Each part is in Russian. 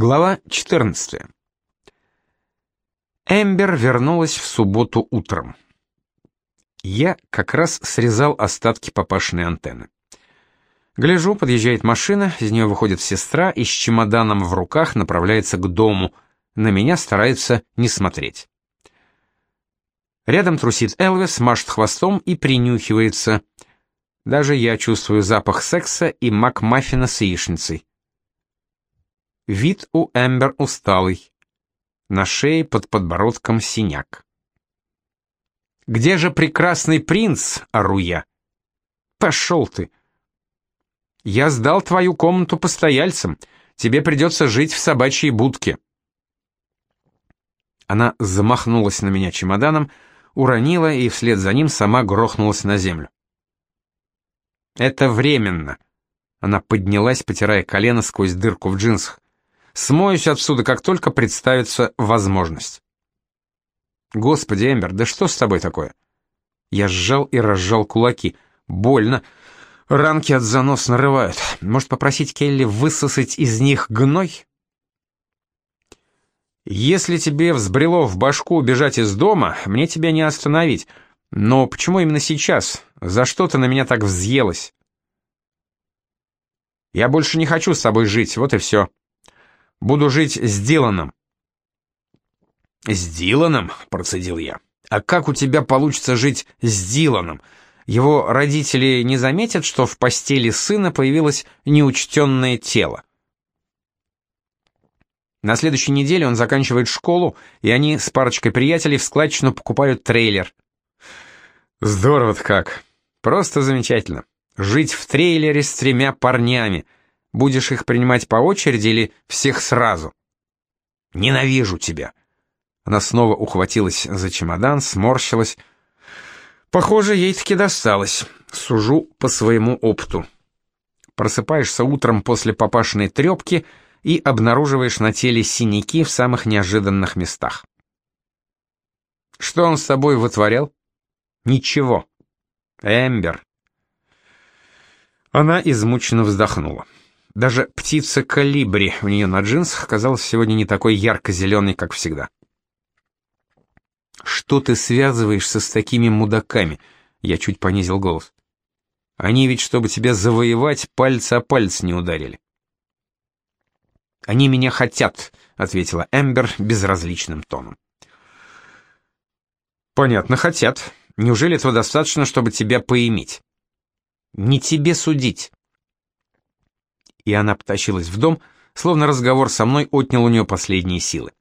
Глава 14. Эмбер вернулась в субботу утром. Я как раз срезал остатки папашиной антенны. Гляжу, подъезжает машина, из нее выходит сестра и с чемоданом в руках направляется к дому. На меня старается не смотреть. Рядом трусит Элвис, машет хвостом и принюхивается. Даже я чувствую запах секса и макмаффина с яичницей. Вид у Эмбер усталый. На шее под подбородком синяк. «Где же прекрасный принц?» — ору я. «Пошел ты!» «Я сдал твою комнату постояльцам. Тебе придется жить в собачьей будке». Она замахнулась на меня чемоданом, уронила и вслед за ним сама грохнулась на землю. «Это временно». Она поднялась, потирая колено сквозь дырку в джинсах. Смоюсь отсюда, как только представится возможность. Господи, Эмбер, да что с тобой такое? Я сжал и разжал кулаки. Больно. Ранки от занос нарывают. Может, попросить Келли высосать из них гной? Если тебе взбрело в башку убежать из дома, мне тебя не остановить. Но почему именно сейчас? За что ты на меня так взъелась? Я больше не хочу с тобой жить, вот и все. Буду жить с Диланом». «С Диланом?» — процедил я. «А как у тебя получится жить с Диланом? Его родители не заметят, что в постели сына появилось неучтенное тело?» На следующей неделе он заканчивает школу, и они с парочкой приятелей в складчину покупают трейлер. Здорово-то как. Просто замечательно. Жить в трейлере с тремя парнями — Будешь их принимать по очереди или всех сразу? Ненавижу тебя. Она снова ухватилась за чемодан, сморщилась. Похоже, ей таки досталось. Сужу по своему опыту. Просыпаешься утром после папашиной трепки и обнаруживаешь на теле синяки в самых неожиданных местах. Что он с тобой вытворял? Ничего. Эмбер. Она измученно вздохнула. Даже птица калибри у нее на джинсах оказалась сегодня не такой ярко-зеленой, как всегда. «Что ты связываешься с такими мудаками?» Я чуть понизил голос. «Они ведь, чтобы тебя завоевать, пальцы о палец не ударили». «Они меня хотят», — ответила Эмбер безразличным тоном. «Понятно, хотят. Неужели этого достаточно, чтобы тебя поиметь?» «Не тебе судить и она потащилась в дом, словно разговор со мной отнял у нее последние силы.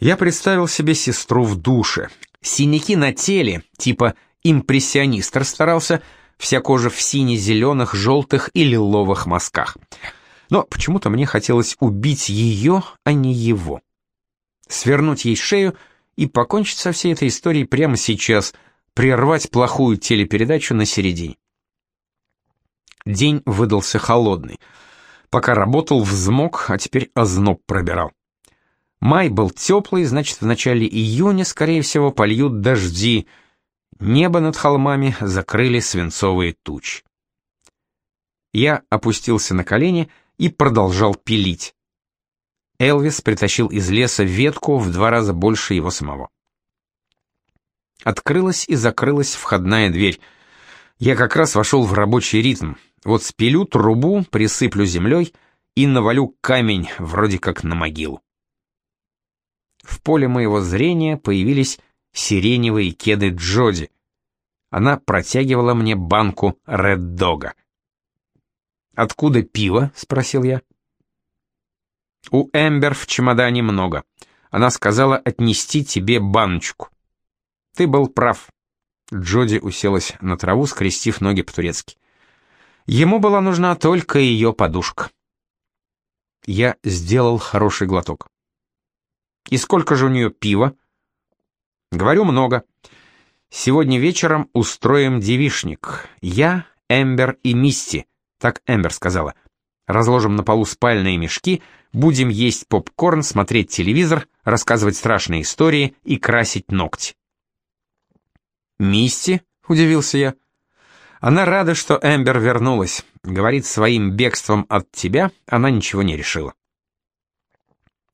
Я представил себе сестру в душе. Синяки на теле, типа импрессионист расстарался, вся кожа в сине-зеленых, желтых и лиловых мазках. Но почему-то мне хотелось убить ее, а не его. Свернуть ей шею и покончить со всей этой историей прямо сейчас, прервать плохую телепередачу на середине. День выдался холодный. Пока работал, взмок, а теперь озноб пробирал. Май был теплый, значит, в начале июня, скорее всего, польют дожди. Небо над холмами закрыли свинцовые тучи. Я опустился на колени и продолжал пилить. Элвис притащил из леса ветку в два раза больше его самого. Открылась и закрылась входная дверь. Я как раз вошел в рабочий ритм. Вот спилю трубу, присыплю землей и навалю камень, вроде как на могилу. В поле моего зрения появились сиреневые кеды Джоди. Она протягивала мне банку Ред-Дога. «Откуда пиво?» — спросил я. «У Эмбер в чемодане много. Она сказала отнести тебе баночку». «Ты был прав». Джоди уселась на траву, скрестив ноги по-турецки. Ему была нужна только ее подушка. Я сделал хороший глоток. «И сколько же у нее пива?» «Говорю, много. Сегодня вечером устроим девишник. Я, Эмбер и Мисти», — так Эмбер сказала. «Разложим на полу спальные мешки, будем есть попкорн, смотреть телевизор, рассказывать страшные истории и красить ногти». «Мисти?» — удивился я. Она рада, что Эмбер вернулась. Говорит, своим бегством от тебя она ничего не решила.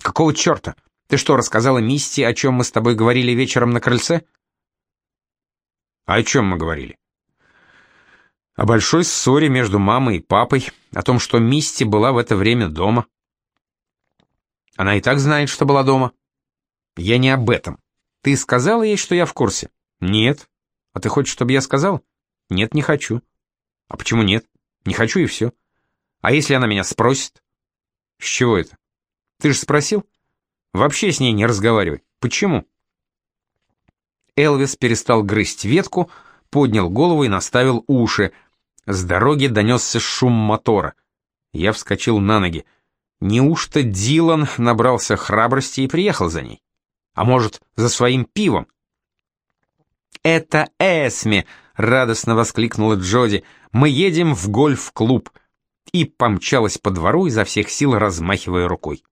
Какого черта? Ты что, рассказала Мисти, о чем мы с тобой говорили вечером на крыльце? А о чем мы говорили? О большой ссоре между мамой и папой, о том, что Мисти была в это время дома. Она и так знает, что была дома. Я не об этом. Ты сказала ей, что я в курсе? Нет. А ты хочешь, чтобы я сказал? Нет, не хочу. А почему нет? Не хочу и все. А если она меня спросит? С чего это? Ты же спросил? Вообще с ней не разговаривай. Почему? Элвис перестал грызть ветку, поднял голову и наставил уши. С дороги донесся шум мотора. Я вскочил на ноги. Неужто Дилан набрался храбрости и приехал за ней? А может, за своим пивом? «Это Эсми!» — радостно воскликнула Джоди. «Мы едем в гольф-клуб!» И помчалась по двору изо всех сил, размахивая рукой.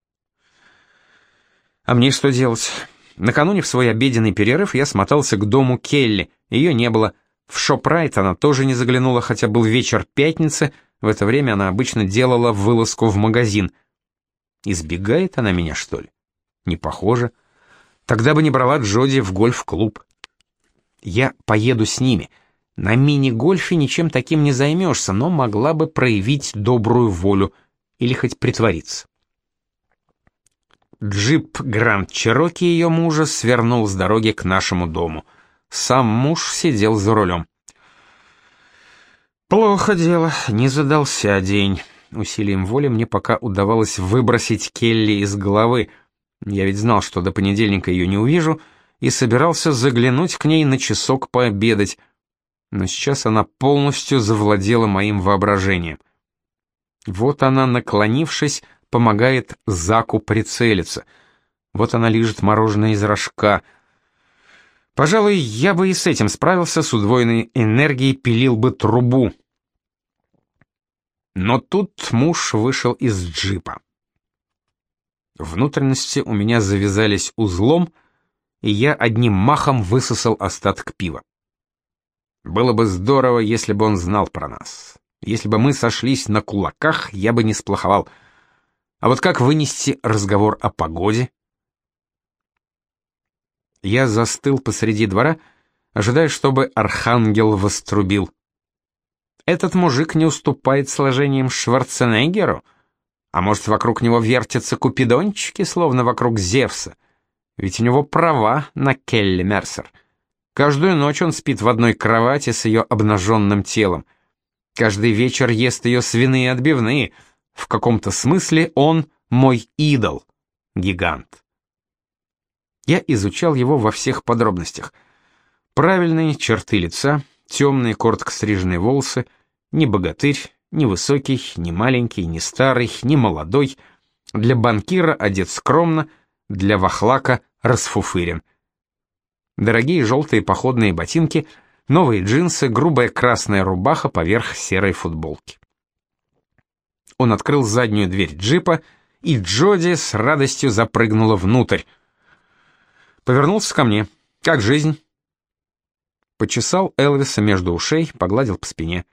А мне что делать? Накануне в свой обеденный перерыв я смотался к дому Келли. Ее не было. В Шопрайт она тоже не заглянула, хотя был вечер пятницы. В это время она обычно делала вылазку в магазин. Избегает она меня, что ли? Не похоже. Тогда бы не брала Джоди в гольф-клуб. Я поеду с ними. На мини-гольфе ничем таким не займешься, но могла бы проявить добрую волю или хоть притвориться. Джип Гранд Чероки ее мужа свернул с дороги к нашему дому. Сам муж сидел за рулем. Плохо дело, не задался день. Усилием воли мне пока удавалось выбросить Келли из головы. Я ведь знал, что до понедельника ее не увижу, и собирался заглянуть к ней на часок пообедать, но сейчас она полностью завладела моим воображением. Вот она, наклонившись, помогает Заку прицелиться. Вот она лижет мороженое из рожка. Пожалуй, я бы и с этим справился, с удвоенной энергией пилил бы трубу. Но тут муж вышел из джипа. Внутренности у меня завязались узлом — и я одним махом высосал остаток пива. Было бы здорово, если бы он знал про нас. Если бы мы сошлись на кулаках, я бы не сплоховал. А вот как вынести разговор о погоде? Я застыл посреди двора, ожидая, чтобы архангел вострубил. Этот мужик не уступает сложением Шварценеггеру, а может, вокруг него вертятся купидончики, словно вокруг Зевса — ведь у него права на Келли Мерсер. Каждую ночь он спит в одной кровати с ее обнаженным телом. Каждый вечер ест ее свиные отбивные. В каком-то смысле он мой идол, гигант. Я изучал его во всех подробностях. Правильные черты лица, темные коротко стриженные волосы, не богатырь, не высокий, не маленький, не старый, не молодой. Для банкира одет скромно, для вахлака расфуфырен. Дорогие желтые походные ботинки, новые джинсы, грубая красная рубаха поверх серой футболки. Он открыл заднюю дверь джипа, и Джоди с радостью запрыгнула внутрь. Повернулся ко мне. «Как жизнь?» Почесал Элвиса между ушей, погладил по спине.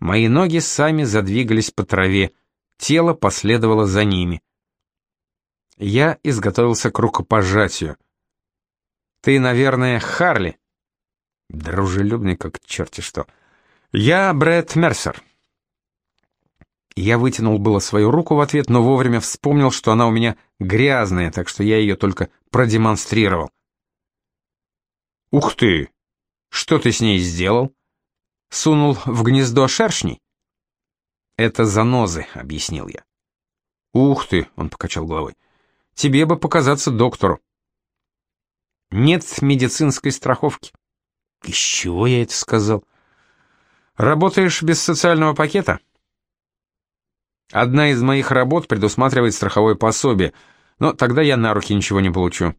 Мои ноги сами задвигались по траве, тело последовало за ними. Я изготовился к рукопожатию. «Ты, наверное, Харли?» Дружелюбный, как черти что. «Я Брэд Мерсер». Я вытянул было свою руку в ответ, но вовремя вспомнил, что она у меня грязная, так что я ее только продемонстрировал. «Ух ты! Что ты с ней сделал?» «Сунул в гнездо шершней?» «Это занозы», — объяснил я. «Ух ты!» — он покачал головой. Тебе бы показаться доктору. Нет медицинской страховки. Из чего я это сказал? Работаешь без социального пакета? Одна из моих работ предусматривает страховое пособие, но тогда я на руки ничего не получу.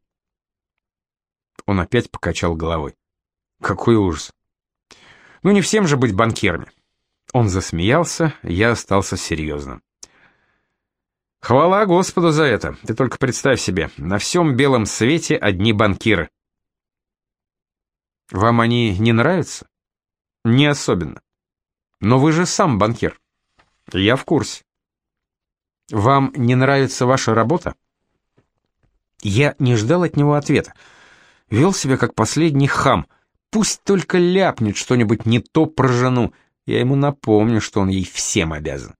Он опять покачал головой. Какой ужас. Ну не всем же быть банкирами. Он засмеялся, я остался серьезным. Хвала Господу за это. Ты только представь себе, на всем белом свете одни банкиры. Вам они не нравятся? Не особенно. Но вы же сам банкир. Я в курсе. Вам не нравится ваша работа? Я не ждал от него ответа. Вел себя как последний хам. Пусть только ляпнет что-нибудь не то про жену. Я ему напомню, что он ей всем обязан.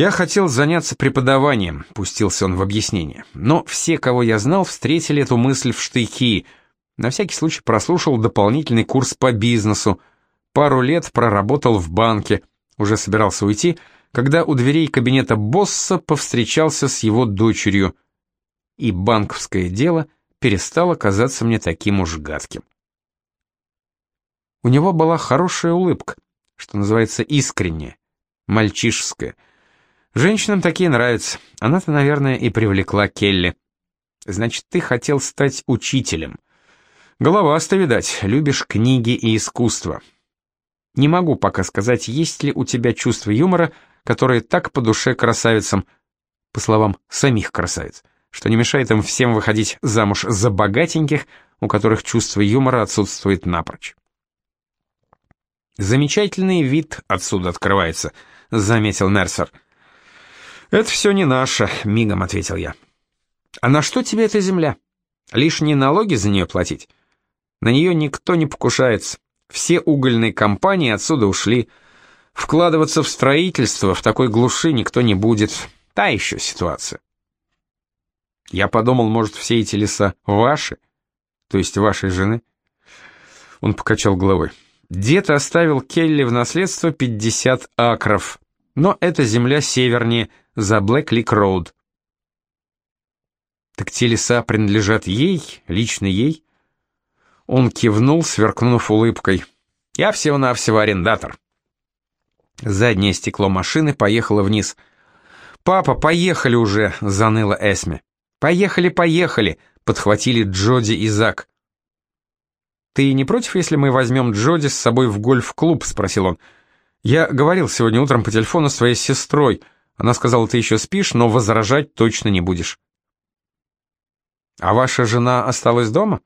Я хотел заняться преподаванием, пустился он в объяснение. Но все, кого я знал, встретили эту мысль в штыки. На всякий случай прослушал дополнительный курс по бизнесу. Пару лет проработал в банке. Уже собирался уйти, когда у дверей кабинета босса повстречался с его дочерью. И банковское дело перестало казаться мне таким уж гадким. У него была хорошая улыбка, что называется искренняя, мальчишеская — Женщинам такие нравятся. Она-то, наверное, и привлекла Келли. Значит, ты хотел стать учителем. Головасто, видать, любишь книги и искусство. Не могу пока сказать, есть ли у тебя чувство юмора, которое так по душе красавицам, по словам самих красавиц, что не мешает им всем выходить замуж за богатеньких, у которых чувство юмора отсутствует напрочь. «Замечательный вид отсюда открывается», — заметил Мерсер. «Это все не наше», — мигом ответил я. «А на что тебе эта земля? Лишние налоги за нее платить? На нее никто не покушается. Все угольные компании отсюда ушли. Вкладываться в строительство в такой глуши никто не будет. Та еще ситуация». Я подумал, может, все эти леса ваши, то есть вашей жены? Он покачал головой. Дед оставил Келли в наследство 50 акров, но эта земля севернее, за Блэк-Лик-Роуд. Так те леса принадлежат ей, лично ей? Он кивнул, сверкнув улыбкой. Я всего-навсего арендатор. Заднее стекло машины поехало вниз. «Папа, поехали уже!» — заныла Эсме. «Поехали, поехали!» — подхватили Джоди и Зак. «Ты не против, если мы возьмем Джоди с собой в гольф-клуб?» — спросил он. «Я говорил сегодня утром по телефону с твоей сестрой. Она сказала, ты еще спишь, но возражать точно не будешь. А ваша жена осталась дома?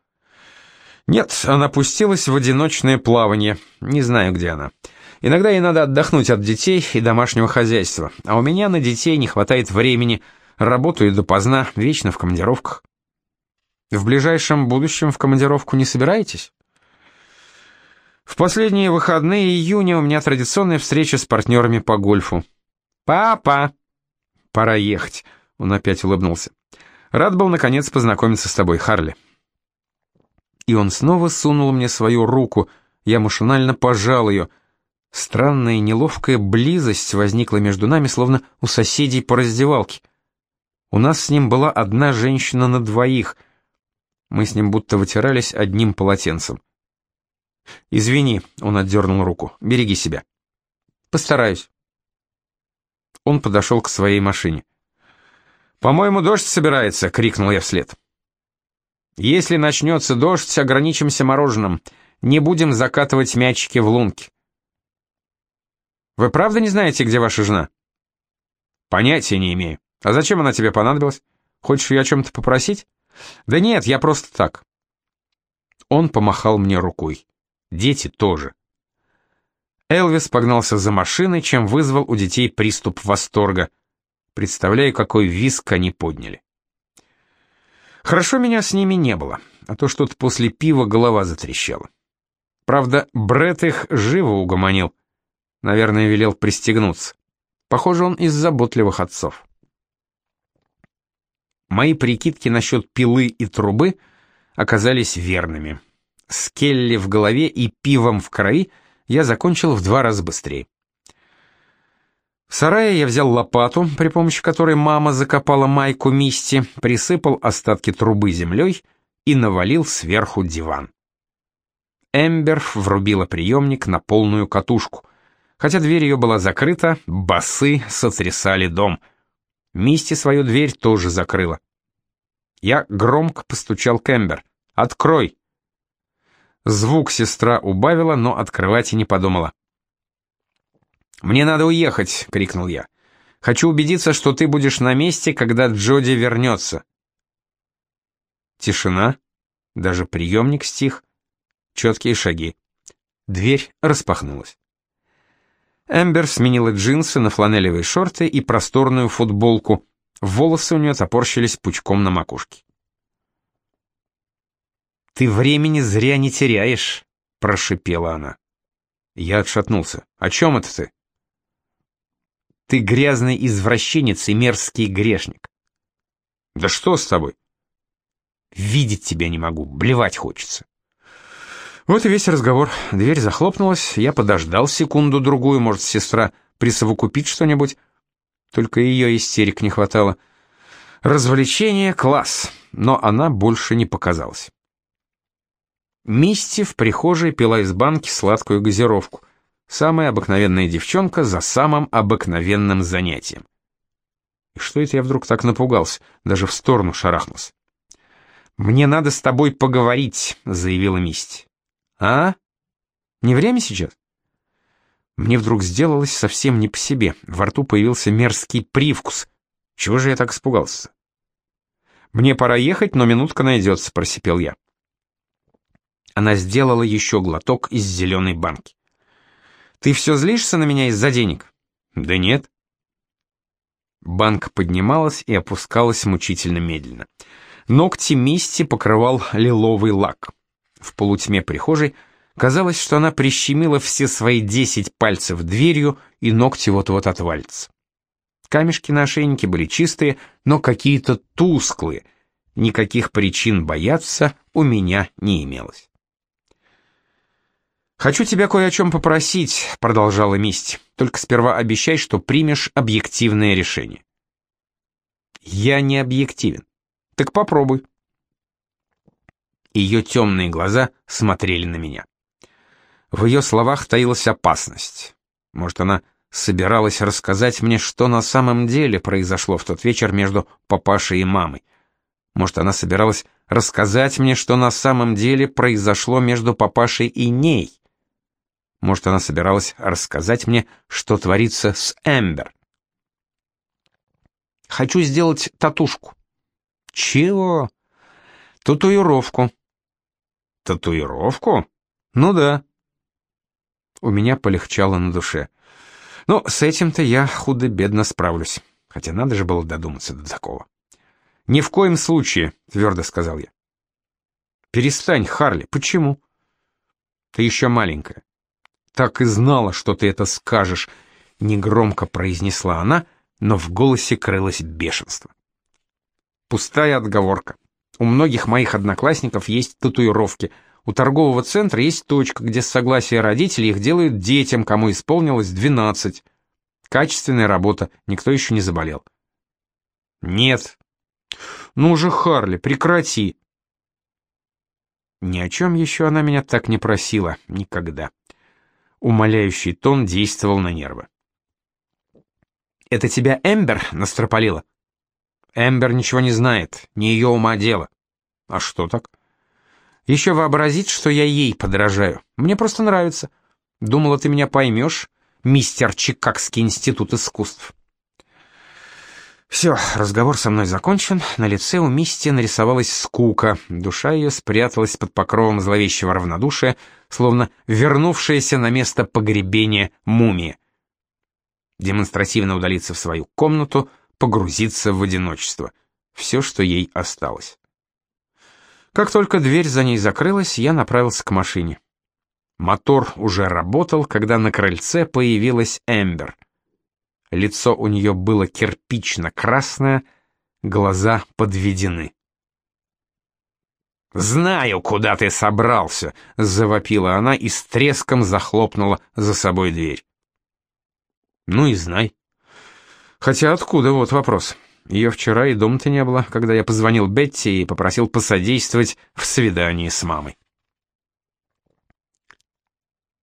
Нет, она пустилась в одиночное плавание. Не знаю, где она. Иногда ей надо отдохнуть от детей и домашнего хозяйства. А у меня на детей не хватает времени. Работаю допоздна, вечно в командировках. В ближайшем будущем в командировку не собираетесь? В последние выходные июня у меня традиционная встреча с партнерами по гольфу. «Папа!» «Пора ехать», — он опять улыбнулся. «Рад был, наконец, познакомиться с тобой, Харли». И он снова сунул мне свою руку, я машинально пожал ее. Странная неловкая близость возникла между нами, словно у соседей по раздевалке. У нас с ним была одна женщина на двоих. Мы с ним будто вытирались одним полотенцем. «Извини», — он отдернул руку, — «береги себя». «Постараюсь». Он подошел к своей машине. «По-моему, дождь собирается!» — крикнул я вслед. «Если начнется дождь, ограничимся мороженым. Не будем закатывать мячики в лунки». «Вы правда не знаете, где ваша жена?» «Понятия не имею. А зачем она тебе понадобилась? Хочешь ее о чем-то попросить?» «Да нет, я просто так». Он помахал мне рукой. Дети тоже. Элвис погнался за машиной, чем вызвал у детей приступ восторга. Представляю, какой виск они подняли. Хорошо меня с ними не было, а то что-то после пива голова затрещала. Правда, Бред их живо угомонил. Наверное, велел пристегнуться. Похоже, он из заботливых отцов. Мои прикидки насчет пилы и трубы оказались верными. С Келли в голове и пивом в крови — я закончил в два раза быстрее. В сарае я взял лопату, при помощи которой мама закопала майку Мисти, присыпал остатки трубы землей и навалил сверху диван. Эмбер врубила приемник на полную катушку. Хотя дверь ее была закрыта, басы сотрясали дом. Мисти свою дверь тоже закрыла. Я громко постучал к Эмбер. «Открой!» Звук сестра убавила, но открывать и не подумала. «Мне надо уехать!» — крикнул я. «Хочу убедиться, что ты будешь на месте, когда Джоди вернется». Тишина, даже приемник стих, четкие шаги. Дверь распахнулась. Эмбер сменила джинсы на фланелевые шорты и просторную футболку. волосы у нее топорщились пучком на макушке. «Ты времени зря не теряешь», — прошипела она. Я отшатнулся. «О чем это ты?» «Ты грязный извращенец и мерзкий грешник». «Да что с тобой?» «Видеть тебя не могу, блевать хочется». Вот и весь разговор. Дверь захлопнулась, я подождал секунду-другую, может, сестра присовокупит что-нибудь. Только ее истерик не хватало. Развлечение — класс, но она больше не показалась. Мисти в прихожей пила из банки сладкую газировку. Самая обыкновенная девчонка за самым обыкновенным занятием. И что это я вдруг так напугался, даже в сторону шарахнулся. «Мне надо с тобой поговорить», — заявила Мисти. «А? Не время сейчас?» Мне вдруг сделалось совсем не по себе. Во рту появился мерзкий привкус. Чего же я так испугался? «Мне пора ехать, но минутка найдется», — просипел я. Она сделала еще глоток из зеленой банки. «Ты все злишься на меня из-за денег?» «Да нет». Банка поднималась и опускалась мучительно медленно. Ногти Мисти покрывал лиловый лак. В полутьме прихожей казалось, что она прищемила все свои десять пальцев дверью, и ногти вот-вот отвалятся. Камешки на ошейнике были чистые, но какие-то тусклые. Никаких причин бояться у меня не имелось. «Хочу тебя кое о чем попросить», — продолжала Мисти. «Только сперва обещай, что примешь объективное решение». «Я не объективен. Так попробуй». Ее темные глаза смотрели на меня. В ее словах таилась опасность. Может, она собиралась рассказать мне, что на самом деле произошло в тот вечер между папашей и мамой. Может, она собиралась рассказать мне, что на самом деле произошло между папашей и ней. Может, она собиралась рассказать мне, что творится с Эмбер. Хочу сделать татушку. Чего? Татуировку. Татуировку? Ну да. У меня полегчало на душе. Но с этим-то я худо-бедно справлюсь. Хотя надо же было додуматься до такого. «Ни в коем случае», — твердо сказал я. «Перестань, Харли, почему?» «Ты еще маленькая». «Так и знала, что ты это скажешь», — негромко произнесла она, но в голосе крылось бешенство. Пустая отговорка. У многих моих одноклассников есть татуировки. У торгового центра есть точка, где с согласия родителей их делают детям, кому исполнилось 12. Качественная работа, никто еще не заболел. Нет. Ну же, Харли, прекрати. Ни о чем еще она меня так не просила, никогда. Умоляющий тон действовал на нервы. «Это тебя Эмбер настропалила?» Эмбер ничего не знает, не ее ума дело. А что так? Еще вообразить, что я ей подражаю. Мне просто нравится. Думала, ты меня поймешь, мистер Чикагский институт искусств. Все, разговор со мной закончен, на лице у Мисти нарисовалась скука, душа ее спряталась под покровом зловещего равнодушия, словно вернувшаяся на место погребения мумия. Демонстративно удалиться в свою комнату — погрузиться в одиночество. Все, что ей осталось. Как только дверь за ней закрылась, я направился к машине. Мотор уже работал, когда на крыльце появилась Эмбер. Лицо у нее было кирпично-красное, глаза подведены. «Знаю, куда ты собрался!» — завопила она и с треском захлопнула за собой дверь. «Ну и знай. Хотя откуда, вот вопрос. Ее вчера и дома-то не было, когда я позвонил Бетти и попросил посодействовать в свидании с мамой.